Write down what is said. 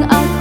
long